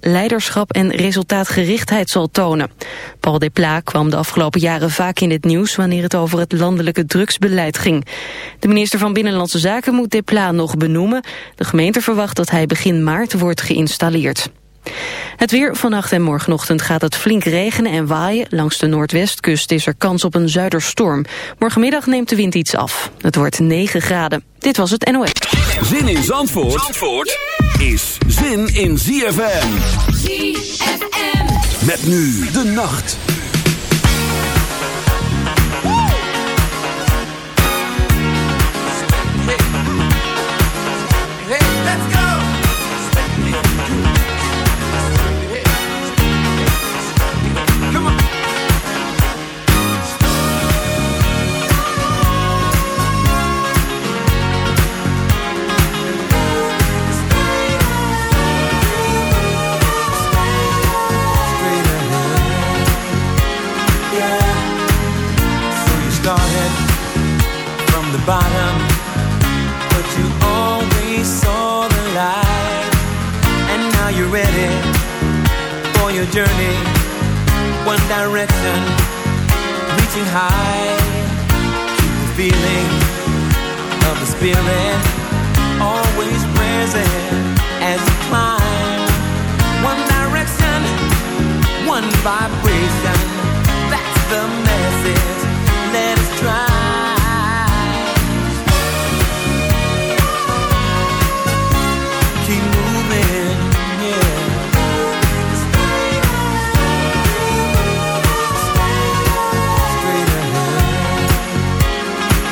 leiderschap en resultaatgerichtheid zal tonen. Paul Depla kwam de afgelopen jaren vaak in het nieuws wanneer het over het landelijke drugsbeleid ging. De minister van Binnenlandse Zaken moet Depla nog benoemen. De gemeente verwacht dat hij begin maart wordt geïnstalleerd. Het weer vannacht en morgenochtend gaat het flink regenen en waaien. Langs de noordwestkust is er kans op een zuiderstorm. Morgenmiddag neemt de wind iets af. Het wordt 9 graden. Dit was het NOS. Zin in Zandvoort, Zandvoort is zin in ZFM. ZFM. Met nu de nacht. Your journey. One direction, reaching high. Keep the feeling of the spirit always present as you climb. One direction, one vibration.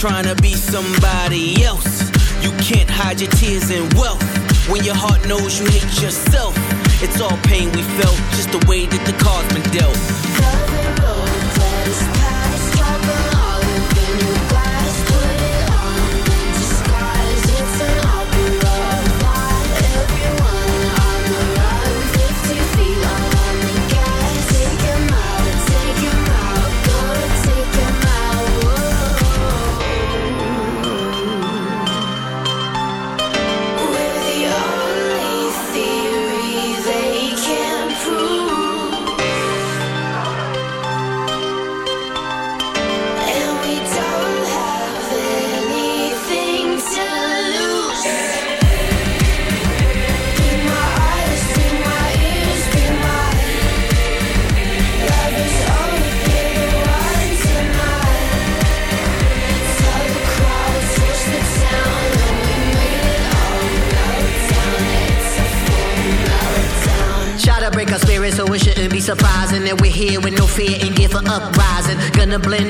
Trying to in a blend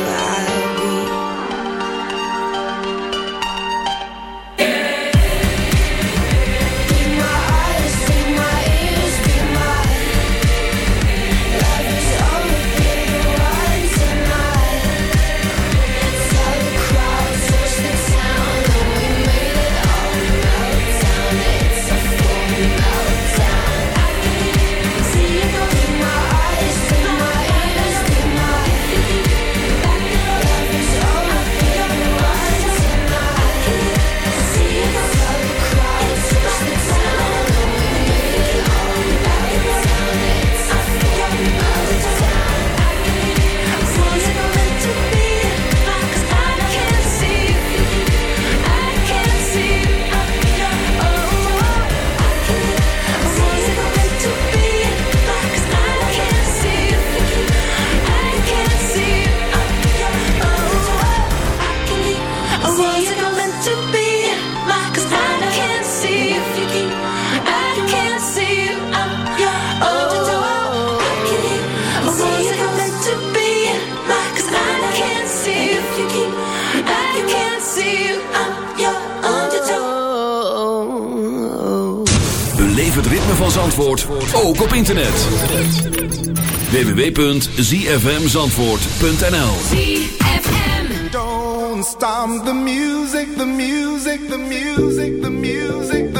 www.zfmzandvoort.nl Don't stop the music, the music, the music, the music.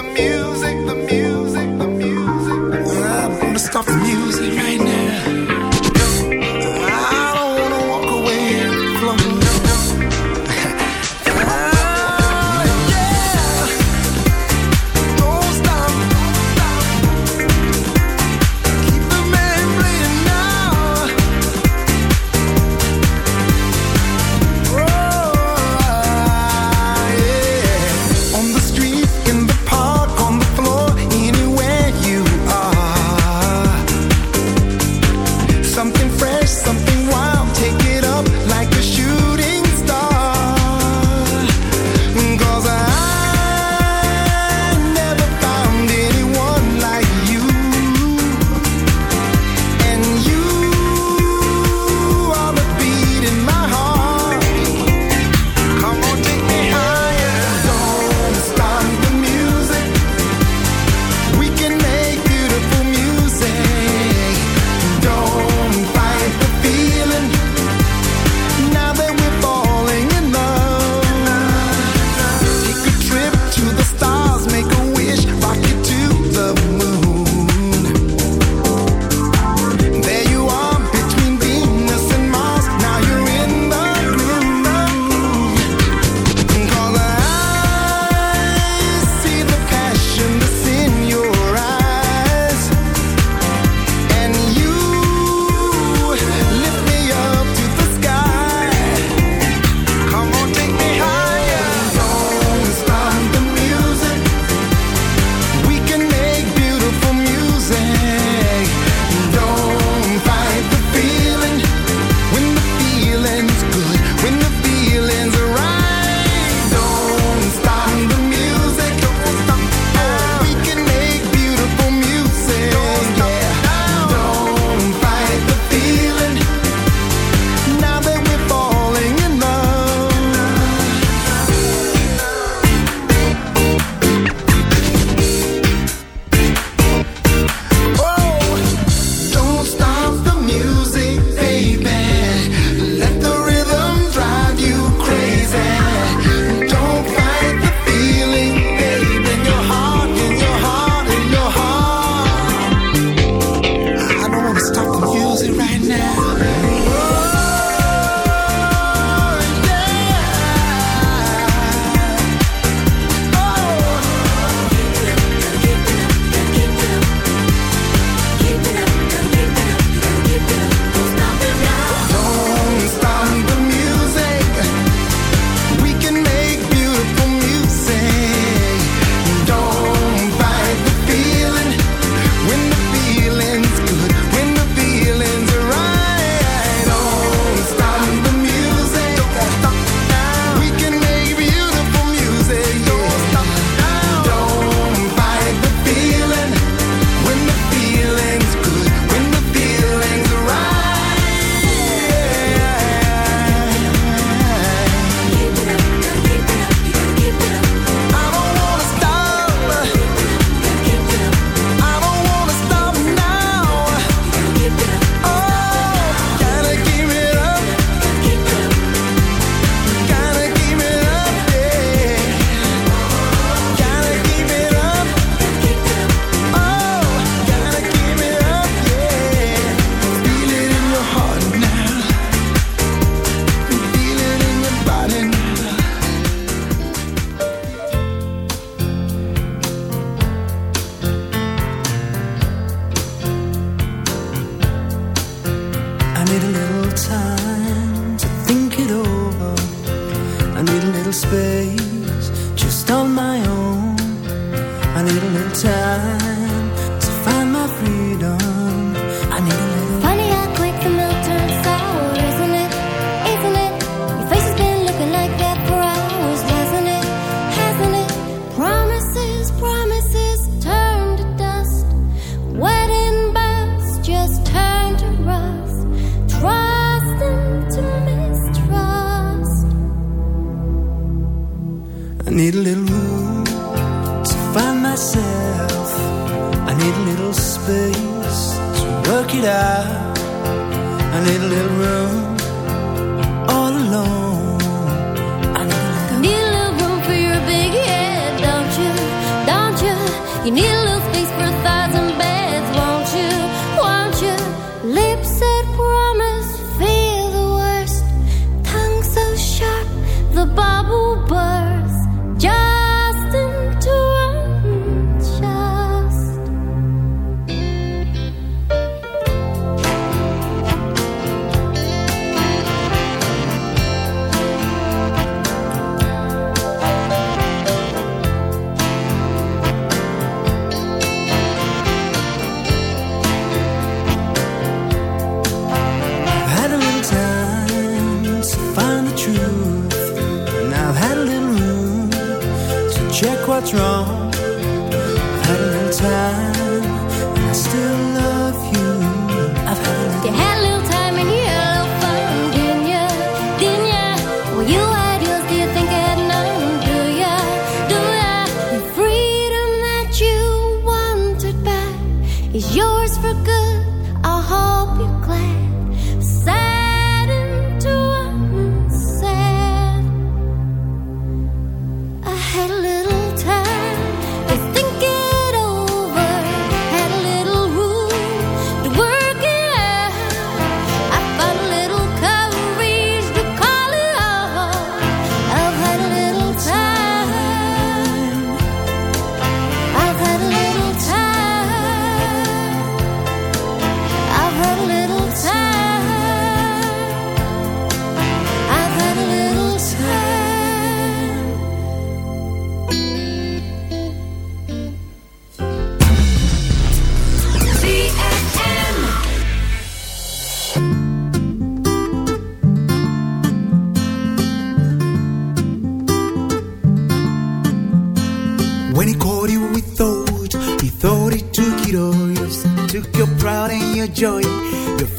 Is yours for good.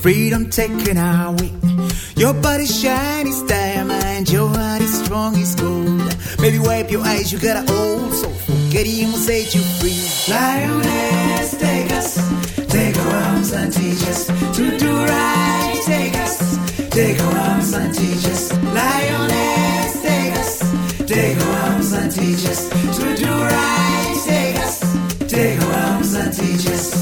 Freedom taken away. Your body's shiny as diamond, your heart is strong as gold. Baby, wipe your eyes, you got an old soul. Forget him will set you free. Lioness, take us, take our arms and teach us to do right. Take us, take our arms and teach us. Lioness, take us, take our arms and teach us to do right. Take us, take our arms and teach us.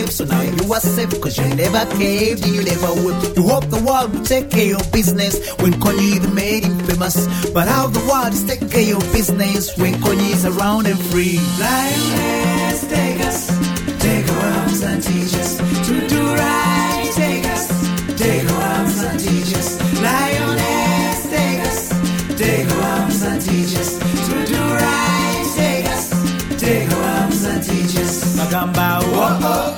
made escape, so now you are safe, cause you never caved and you never whipped. You hope the world will take care of business when Kanye even made him famous. But how the world is taking care of business when Kanye is around and free. Lioness, take us, take our arms and teach us to do right. Take us, take our arms and teach us. Lioness, take us, take our arms and teach us to do right. Take us, take our arms and teach us. Bagamba, oh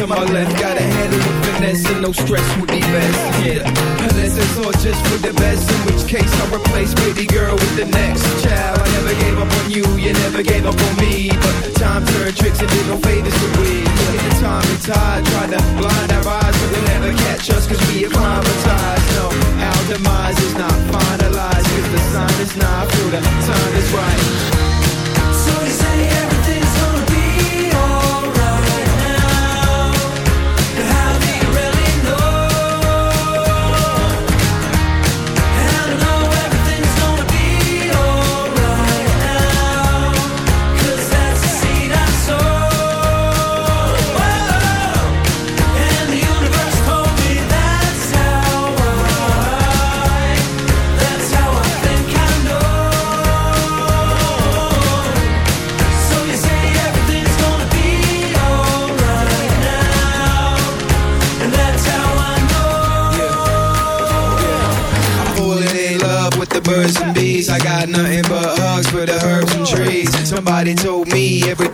on my left. Got a handle with finesse and no stress would be best. Yeah, unless it's all just for the best. In which case I'll replace baby girl with the next child. I never gave up on you, you never gave up on me. But time turned tricks and did no favors to we. Yeah, the time and tide tried to blind our eyes, but they'll never catch us cause we acclimatized. No, our demise is not finalized cause the sign is not. Feel the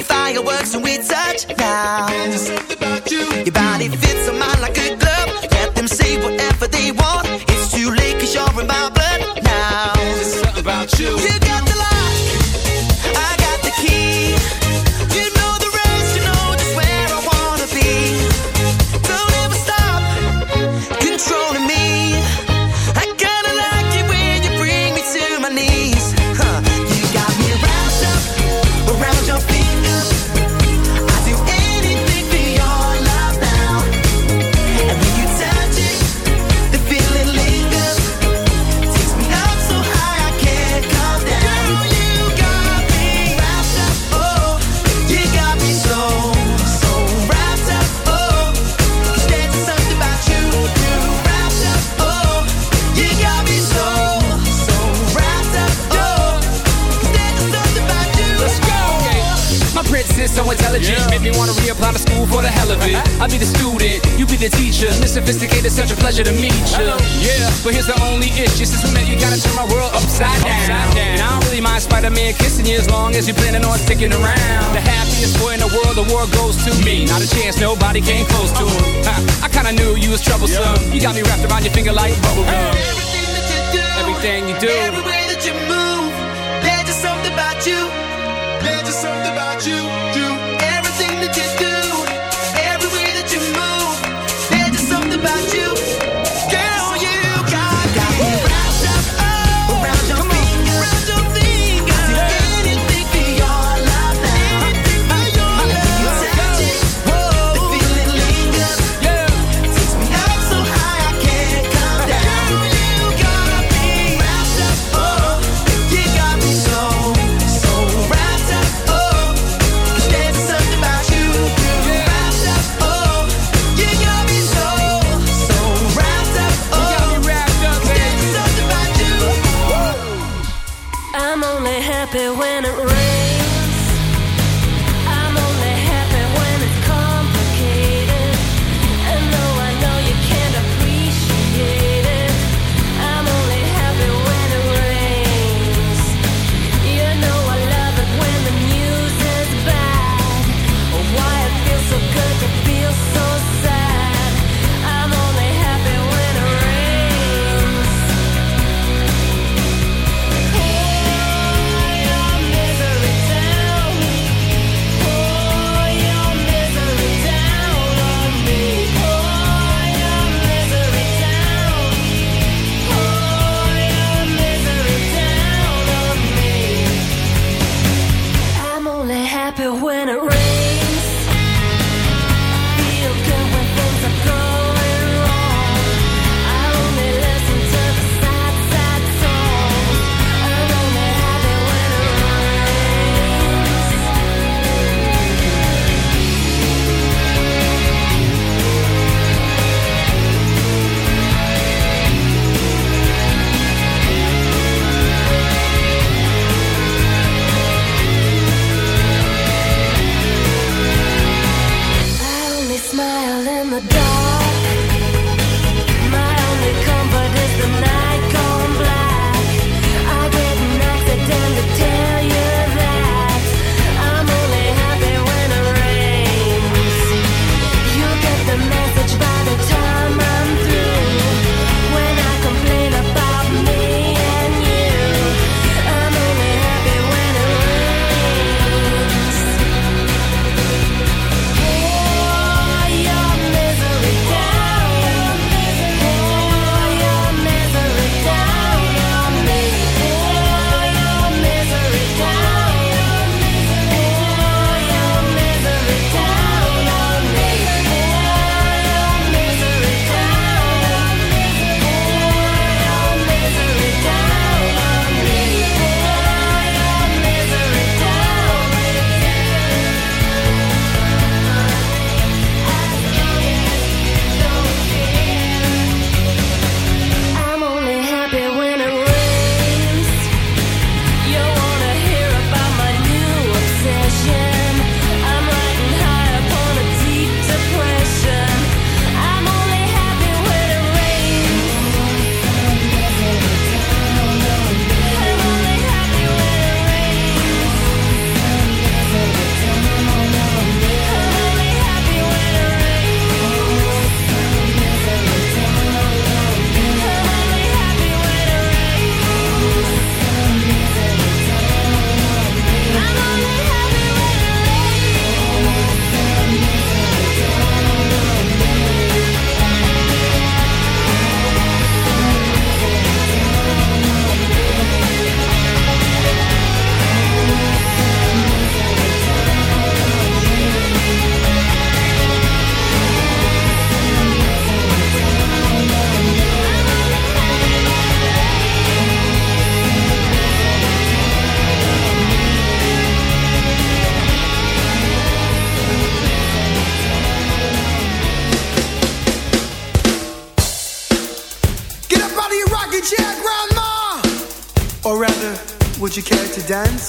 fireworks when we touch down. your teacher. Miss Sophisticated, such a pleasure to meet you. Yeah, but here's the only issue. Since we met, you gotta turn my world upside down. Upside down. And I don't really mind Spider-Man kissing you as long as you're planning on sticking around. The happiest boy in the world, the world goes to me. Not a chance, nobody came close to him. I, I kinda knew you was troublesome. Yeah. You got me wrapped around your finger like bubblegum. Everything that you do, everything you do, every way that you move, there's just something about you. There's just something about you.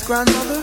Grandmother?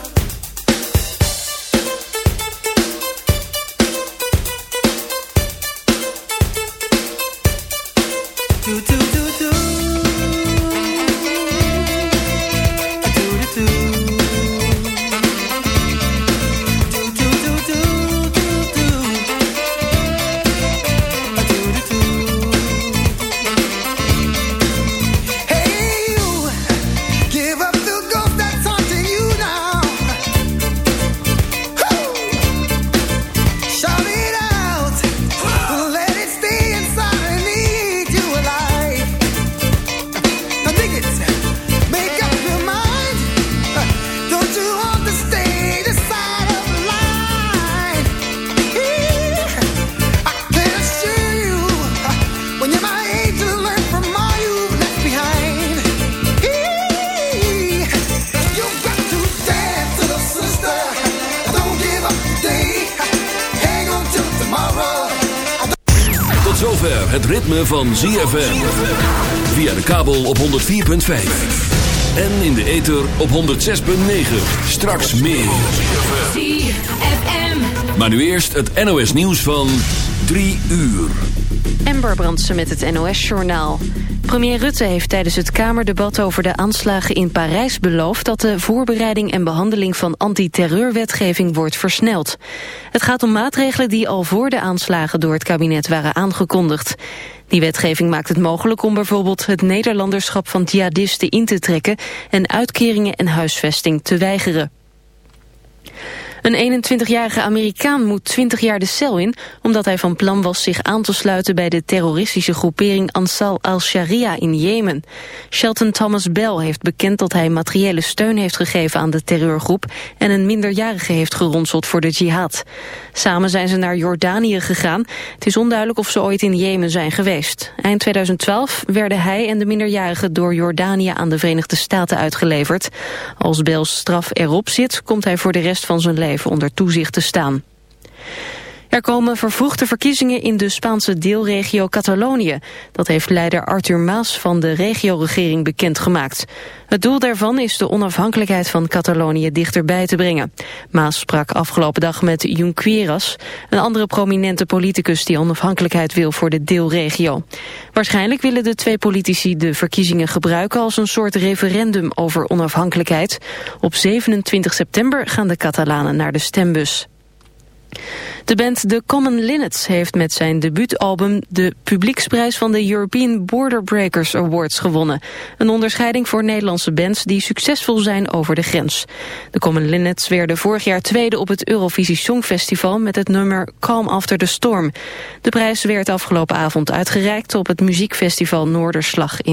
Van ZFM. Via de kabel op 104.5. En in de ether op 106.9. Straks meer. Maar nu eerst het NOS nieuws van 3 uur. Amber Brandsen met het NOS-journaal. Premier Rutte heeft tijdens het Kamerdebat over de aanslagen in Parijs beloofd... dat de voorbereiding en behandeling van antiterreurwetgeving wordt versneld. Het gaat om maatregelen die al voor de aanslagen door het kabinet waren aangekondigd. Die wetgeving maakt het mogelijk om bijvoorbeeld het Nederlanderschap van jihadisten in te trekken... en uitkeringen en huisvesting te weigeren. Een 21-jarige Amerikaan moet 20 jaar de cel in... omdat hij van plan was zich aan te sluiten bij de terroristische groepering Ansar al-Sharia in Jemen. Shelton Thomas Bell heeft bekend dat hij materiële steun heeft gegeven aan de terreurgroep... en een minderjarige heeft geronseld voor de jihad. Samen zijn ze naar Jordanië gegaan. Het is onduidelijk of ze ooit in Jemen zijn geweest. Eind 2012 werden hij en de minderjarige door Jordanië aan de Verenigde Staten uitgeleverd. Als Bells straf erop zit, komt hij voor de rest van zijn leven onder toezicht te staan. Er komen vervroegde verkiezingen in de Spaanse deelregio Catalonië. Dat heeft leider Arthur Maas van de regioregering bekendgemaakt. Het doel daarvan is de onafhankelijkheid van Catalonië dichterbij te brengen. Maas sprak afgelopen dag met Junqueras, een andere prominente politicus die onafhankelijkheid wil voor de deelregio. Waarschijnlijk willen de twee politici de verkiezingen gebruiken als een soort referendum over onafhankelijkheid. Op 27 september gaan de Catalanen naar de stembus. De band The Common Linnets heeft met zijn debuutalbum de publieksprijs van de European Border Breakers Awards gewonnen. Een onderscheiding voor Nederlandse bands die succesvol zijn over de grens. De Common Linnets werden vorig jaar tweede op het Eurovisie Songfestival met het nummer Calm After the Storm. De prijs werd afgelopen avond uitgereikt op het muziekfestival Noorderslag in